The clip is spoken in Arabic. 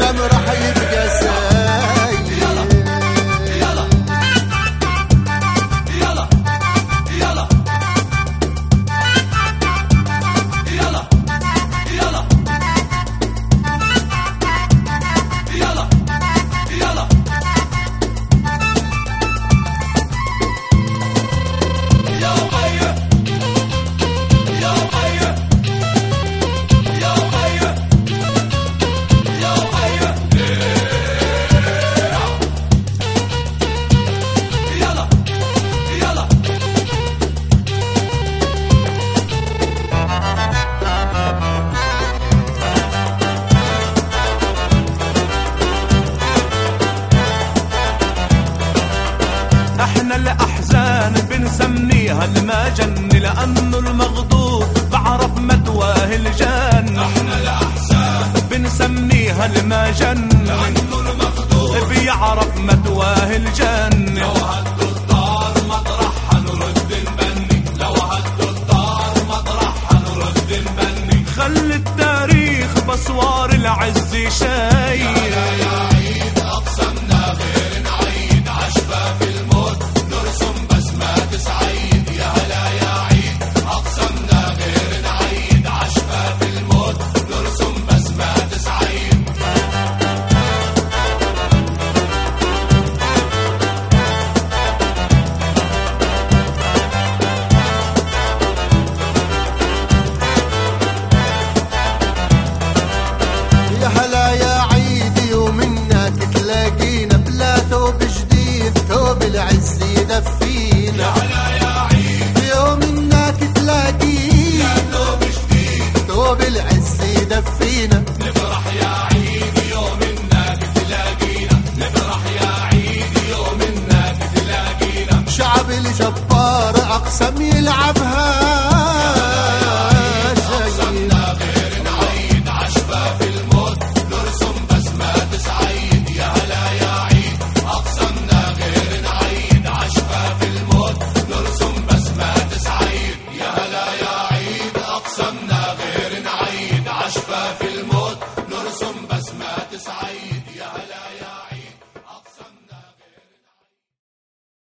اقسم رح بنسميها المجن لأنه المغضوب بعرف متواه الجن. إحنا الأحزان. بنسميها المجن لأنه المغضوب بيعرف متواه الجن. لو هدوا الدار مطرحها نرد نبني لو هدوا الدار مطرحها نرد نبني خلي التاريخ بأسوار العز شايل ثوب العز يدفينا. نفرح يا عيد يوم انك تلاقينا. نفرح يا عيد يوم انك تلاقينا. شعب الجبار أقسم يلعب